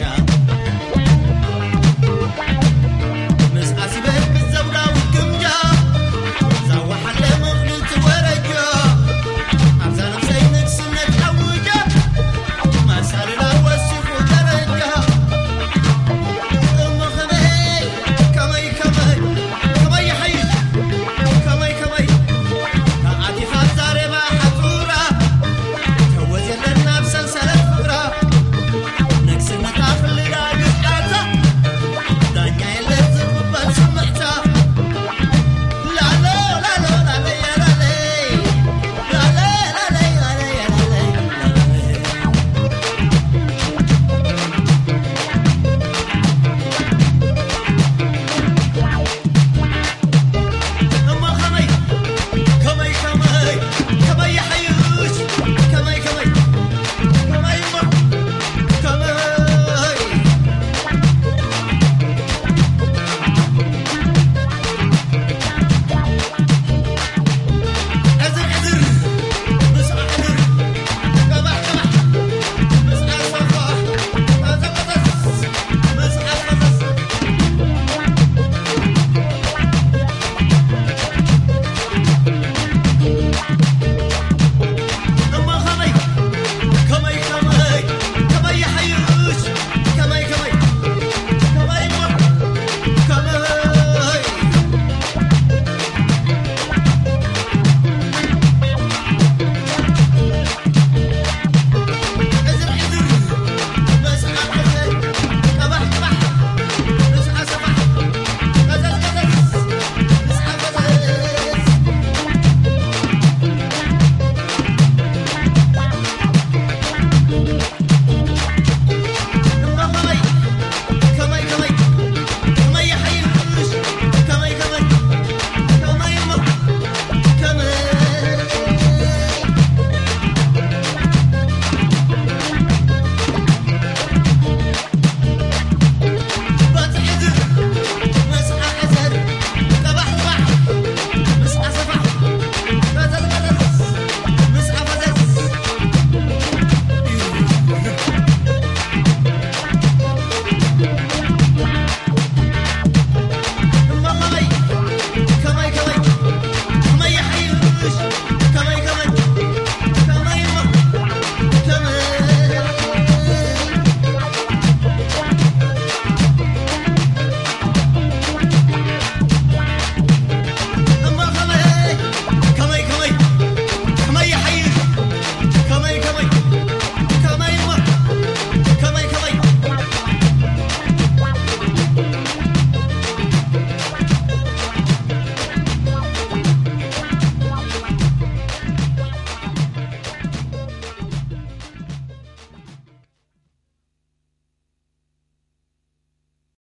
Asia.